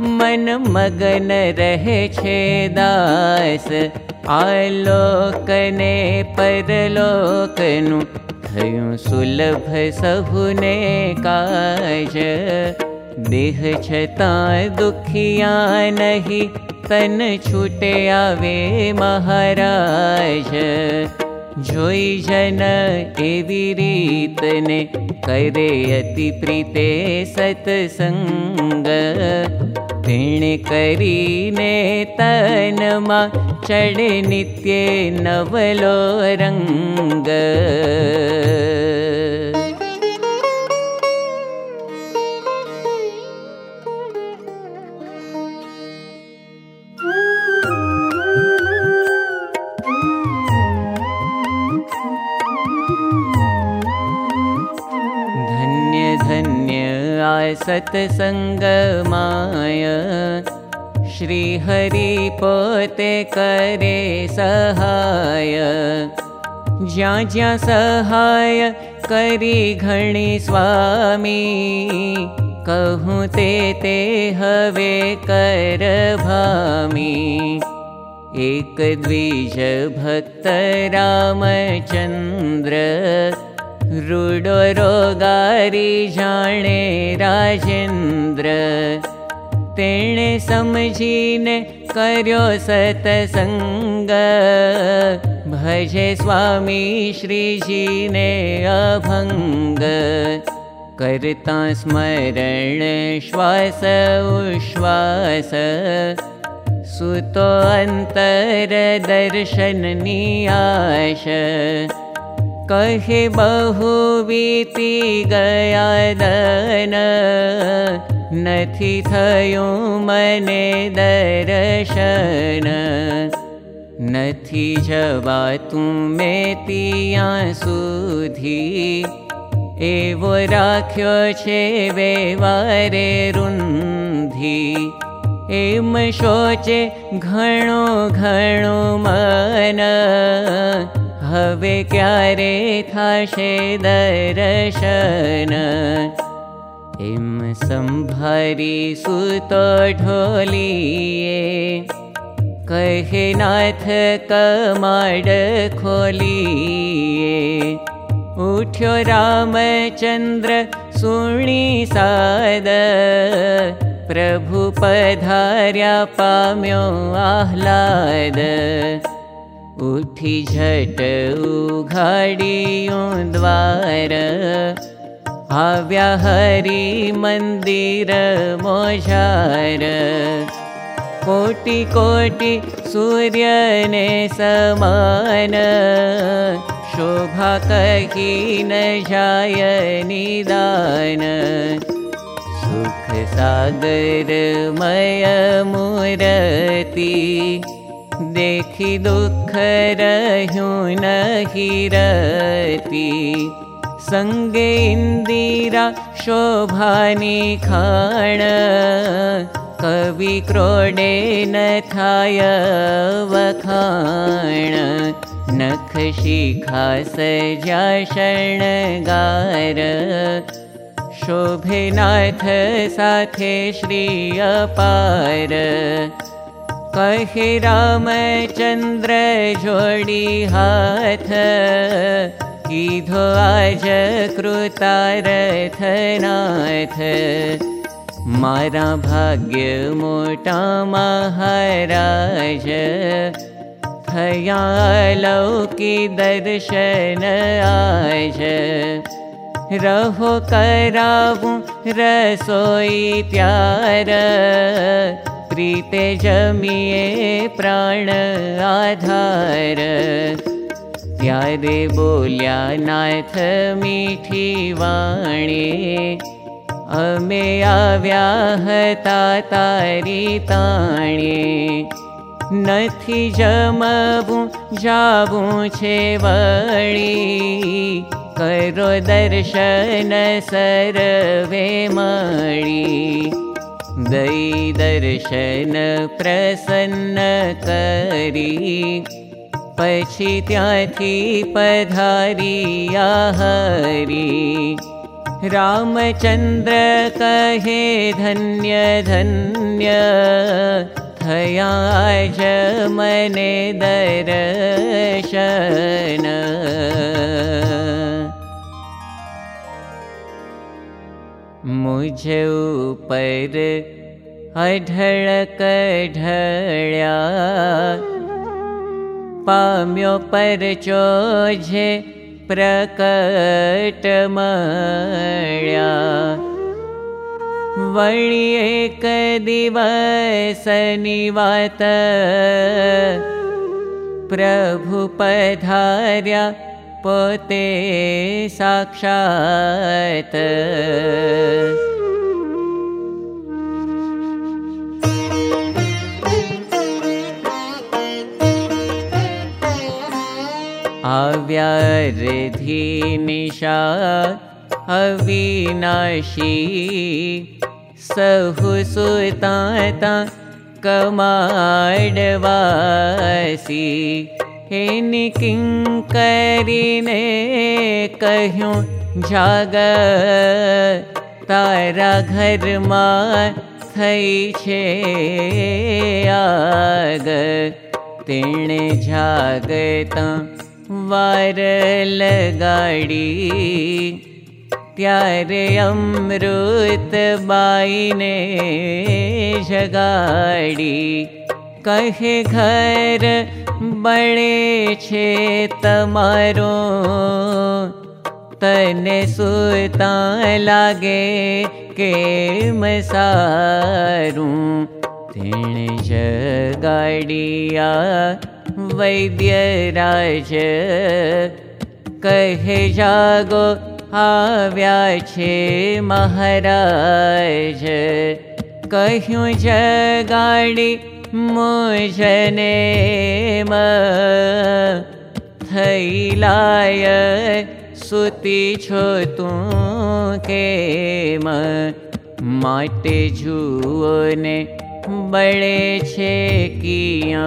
मन मगन रहे छे दास आलोकने परलोकनु थयुं सुलभ सहुने काज। देह छता दुखिया नहीं तन छूटे आवे महाराज। एवी रीतने करे अति प्रीते सत्संग तेणे करीने तनमा चढ़े नित्य नवलो रंग सत्सङ्गमाय श्रीहरि पोते करे सहाय। ज्या ज्या सहाय करी घणी स्वामी कहूँ ते ते हवे कर भामी। एक द्विज भक्त रामचन्द्र रुडो रोगारी जाने राजेन्द्र। तेणे समझीने कर्यो सतसंग भजे स्वामी श्रीजीने अभंग करता स्मरण श्वास उश्वास। सुतो अंतर दर्शन नियाश कहे बहु बीती गया दन सुधी। एवो राख्यो छे वेवारे रुंधी एम सोचे घणो घणो मन हवे क्यारे थाशे दर्शन। एम संभारी सुतो ढोलिए कहे नाथ कमाड खोलिए उठ्यो रामचंद्र सुणी साद। प्रभु पधार्या पाम्यो आह्लाद उठी झट उघाडियों द्वार। आव्या हरि मंदिर मोझार। कोटि कोटि सूर्य ने समान। शोभा कही न जाय निदान। सुख सागर मय मूरती देखी दुख रह्यूं नहीं रती। संगे इंदिरा शोभानी खाण। कवि क्रोडे न थाय वखाण। नख शिखा सजा शरणगार शोभेनाथ साथे श्री अपार कहे रामचन्द्र जोडी हाथ कीधो आज कृतारथनाथ। मारा भाग्य मोटा महाराज थया लौकी दर्शन आज। रहो करावूं रसोई प्रीते जमिए प्राण आधार। त्यारे बोल्या नाथ मीठी वाणी। अमे आव्या हता तारी ताणे। नथी जमबू जाबू छे वळी करो दर्शन सरवे दई दर्शन प्रसन्न करी। पछी त्याथी पधारिया हरी रामचन्द्र कहे धन्य धन्य। थया मने दर्शन। मुझे ऊपर अढळक ढळ्या पाम्यो पर चोझे प्रकट मळ्या वळी एक दिवस निवात। प्रभु पधार्या पोते साक्षात् अव्यारधि निशा अविनाशी। सहु सुता कमाडवासी। हेनि किङ्करिने कह्यूं जाग। तारा घर मा थई छे आग। तेणे जागता वार लगाड़ी। त्यारे अमृत बाईने जगाड़ी। कहे घर बड़े छे तमारो। तने सुता लागे के मसारू। तेणे जगाड़िया वैद्यराज। कहे जागो आव्या छे महाराज। कह्यूं जगाड़ी मुझने थैलाय सुती छो तू के माटे जुओ ने बड़े छे किया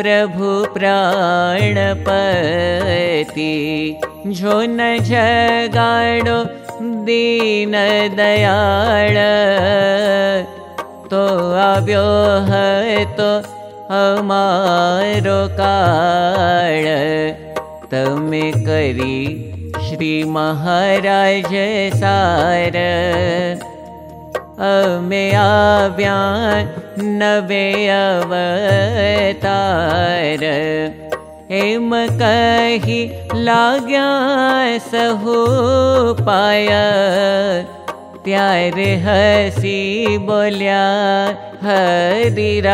प्रभु प्राणपति जो न जगाडो दीन दयाळ तो आव्यो है तो हमारो काळ। तमे करी श्री महाराज सार अमे आव्या नवे अवतार। हेम कहि लाग्या न पाया। अवरहि हसी बोल्या हरिराय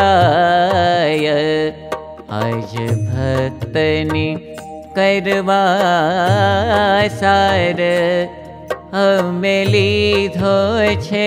अज भक्तनि करवा सार। अमे छे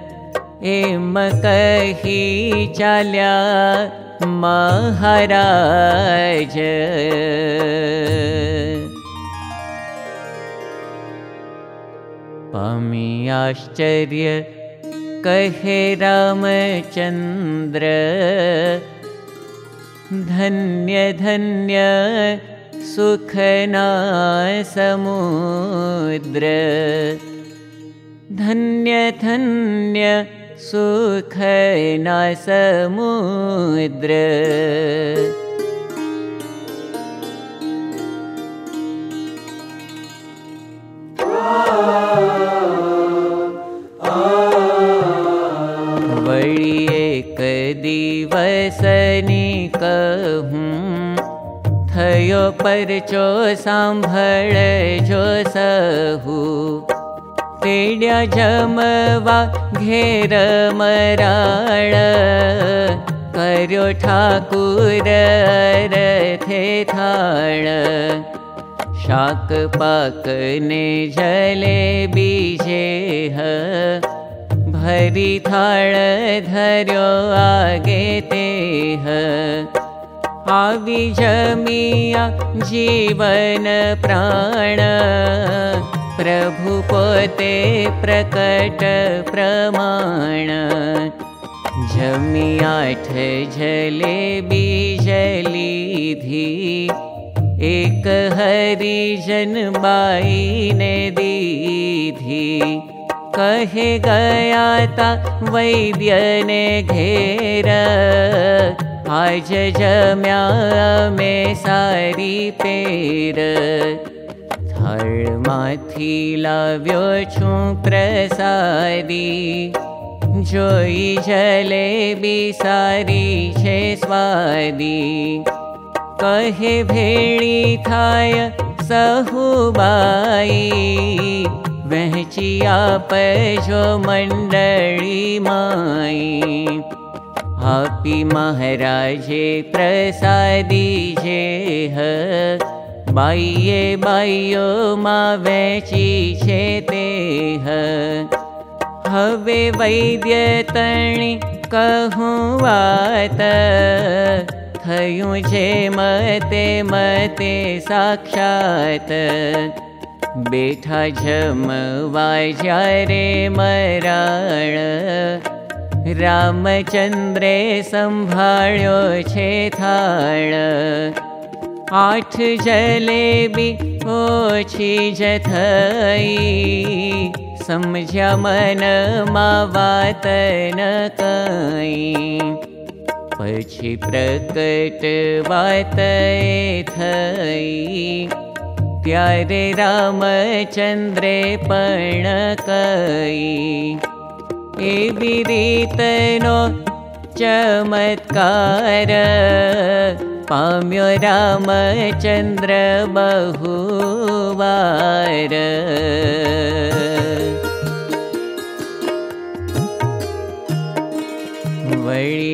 कही चाल्या महाराज। पामी आश्चर्य कहे रामचन्द्र धन्य धन्य सुखना समुद्र धन्य धन्य सुखना समुद्र। दिवसनि कहूँ थयो परचो सांभळ जो सहु जमवा घेर रथे थाळ। शाक पाक ने जले बीजे हरि थाळ धर्यो आगे ते आवी जमिया जीवन प्राण प्रभु पोते प्रकट प्रमाण। जमियाठ जले बीजली एक हरिजन बाई ने दीधी। कहे गया ता वैद्य ने घेर। आज जम्या में सारी पेर थड़ माथी लाव्यो छू प्रसादी जोई जले भी सारी छे स्वादी। कहे भेड़ी थाय सहुबाई वहचिया पैजो मंडली माई। आपी महाराजे प्रसादी बाइये बाइयो मा वहची छे ते ह। हवे वैद्य तणी कहूँ वात। थयूं जे मते मते साक्षात। बेठा जमवाय ज्यारे मराण। रामचन्द्रे छे थाळ आ जलेबि ओथ सझ मन मा वा तनकै पकट वा तेथ य रामचन्द्रे पर्णकयी एवि चमत्कार। पाम्यो रामचन्द्र बहुवार।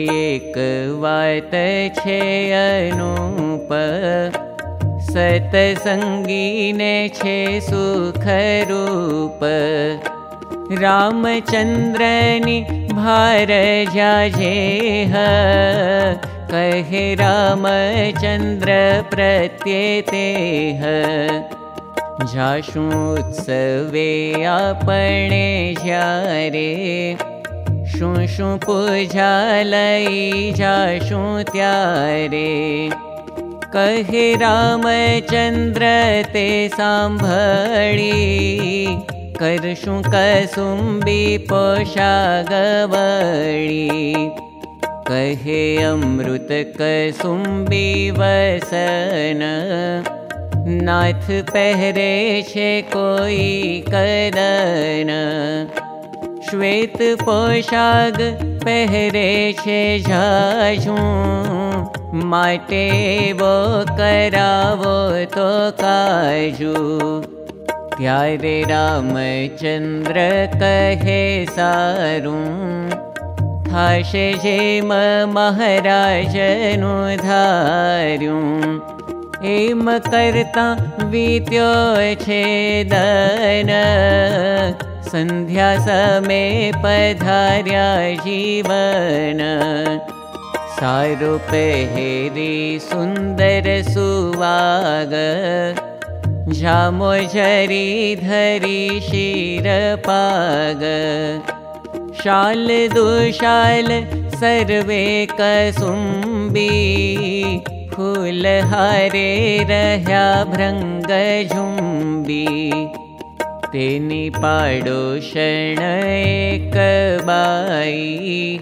एक वात छे अनूप सतसङ्गीने छे सुखरूप। रामचन्द्रनि भार जाजेह कहे रामचन्द्र प्रत्येतेह जाशुत्सवे आपणे जारे शु शु पूजा लई जाशु त्यारे। कहे रामचन्द्र ते साम्भळी करशु कसुम्बी पोषागवळी कहे अमृत कसुम्बी वसन। नाथ पहरे छे कोई कदन। श्वेत पोशाग पहरे छे झाझू। माटे वो करावो तो काजू। प्यारे रामचंद्र कहे सारू थाशे जेम महाराजनु धार्यूं एम करता वीत्यो छे दन संध्या समे पधार्या जीवन। सारु पहेरी सुन्दर सुवाग। जामो झरी धरी शीर पाग शाल दुशाल सर्वे कसुम्बी। झुम्बी फूल हरे रह्या भृङ्ग झुम्बी। तेनी पाडोषण एक बाई।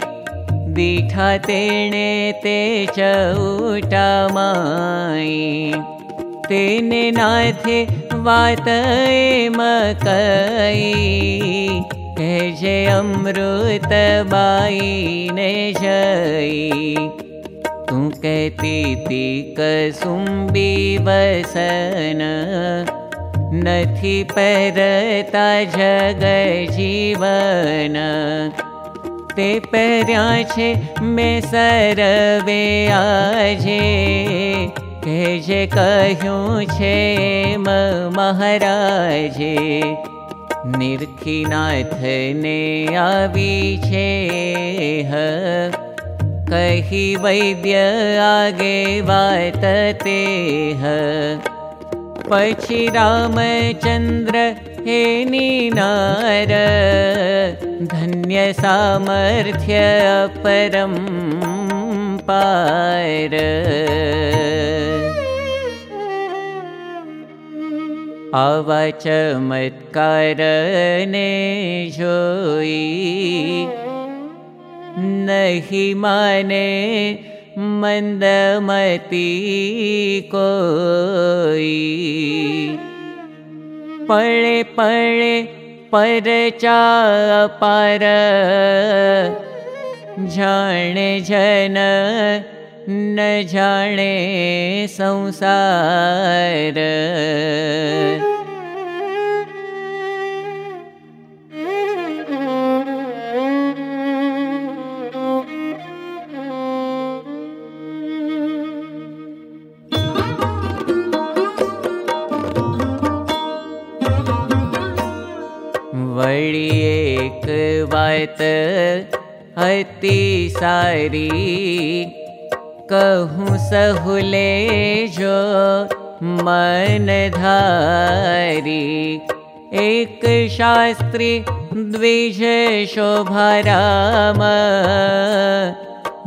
दीठा तेणे ते चौटा तेने नाथे वात मकई जे अमृत बाई ने जई तू कसुम्बी वसन। नथी परता जग जीवन। ते पर्या छे मैं सरवे आजे। के जे कहूँ छे महाराजे निर्खीनाथ ने कही वैद्य आगे बात ते ह पछी रामचंद्र हे नीनार। धन्य सामर्थ्य परम पार आवा चमत्कार माने मंदमती कोई। पड़े पड़े पर चा पार जाने जन न जाने संसार। एक बात अति सारी कहूँ सहुले जो मन धारी। एक शास्त्री द्विज शोभाराम।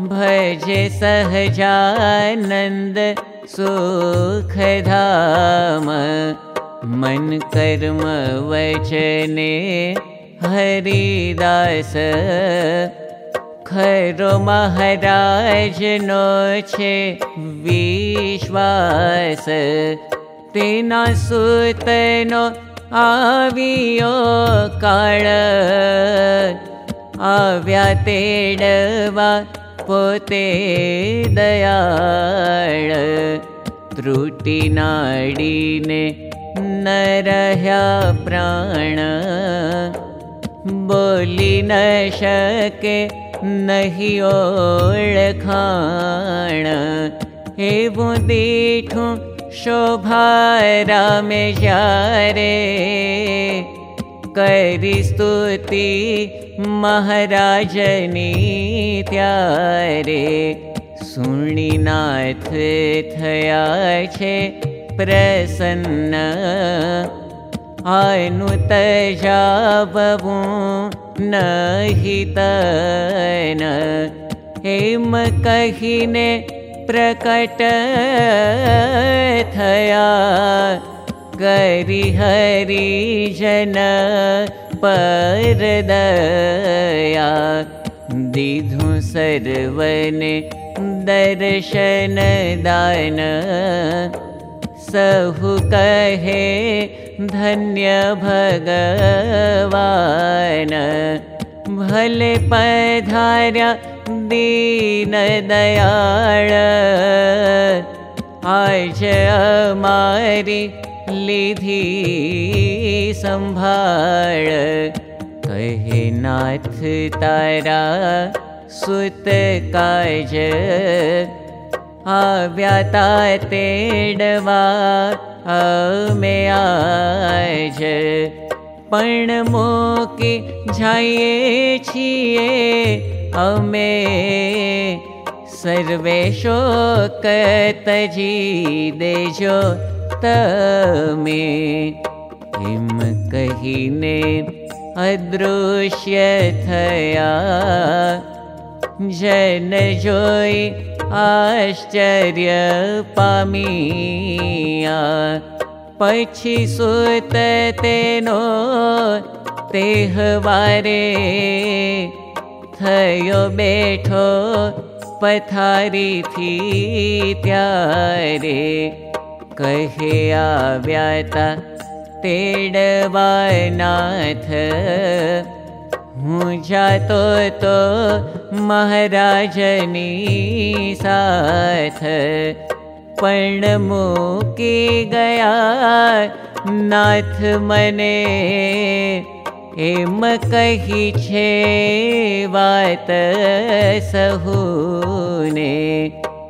भजे सहजानन्द सुखधाम। मन कर्म वचने हरिदास खरो महाराज नो छे विश्वास तेना सुतनो आवियो काळ आव्या तेडवा पोते दयाळ त्रुटि नाडीने न रह्या प्राण बोली न शके नहीं ओळखाण एवं दीठूं शोभारा में जारे। करी स्तुति महाराजनी थया छे प्रसन्न आनुत जाबवू नहि तन हेम कहिने प्रकट थया करि हरि जन परदया। दिधु सर्वने दर्शन दान सहु कहे धन्य भगवान भले पधार्या दीन दयाळ आज अमारी लिधी संभाळ। कहे नाथ तारा सुत काज आव्याता तेडवा अमे आज पण मोकी जाइए छिए अमे सर्वे शोक तजी देजो तमे। हिम कहीने अदृश्य थया जन जोई आश्चर्य पामिया पक्षी सुत तेनो तेहवारे थयो बैठो थी त्यारे। कहे आव्याता तेडवानाथ जातो महाराजनी साथ। पण मुकी गया नाथ मने सहुने।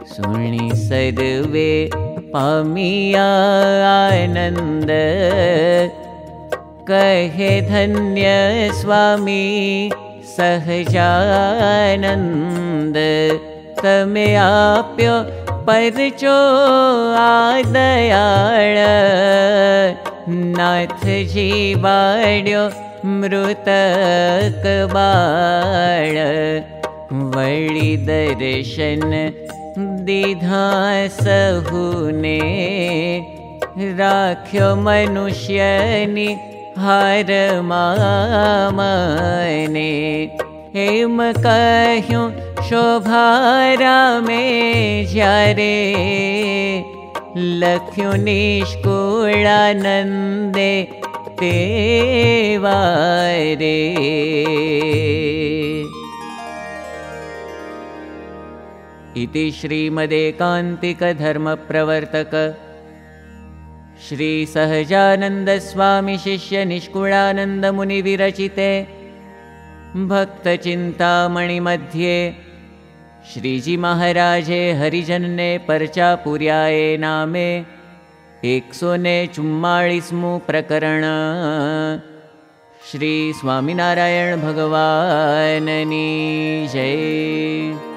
सुनी सर्वे पामिया आनंद कहे धन्य स्वामी सहजानंद तमे आप्यो परचो आदयाळ। नाथ जीवाड्यो मृतक बाळ वळी दर्शन दीधा सहुने। राख्यो मनुष्यनि हर मामने। हेम कह्यो शोभारा में ज्यारे लख्यो निष्कुलानन्दे तेवारे इति श्रीमदेकान्तिकधर्मप्रवर्तक श्रीसहजानन्दस्वामिशिष्यनिष्कुलानन्दमुनिविरचिते भक्तचिन्तामणिमध्ये श्रीजीमहाराजे हरिजनने पर्चापुर्याये नामे एकसोने चुम्माळिस्मु प्रकरण। श्री स्वामिनारायण भगवाननी जय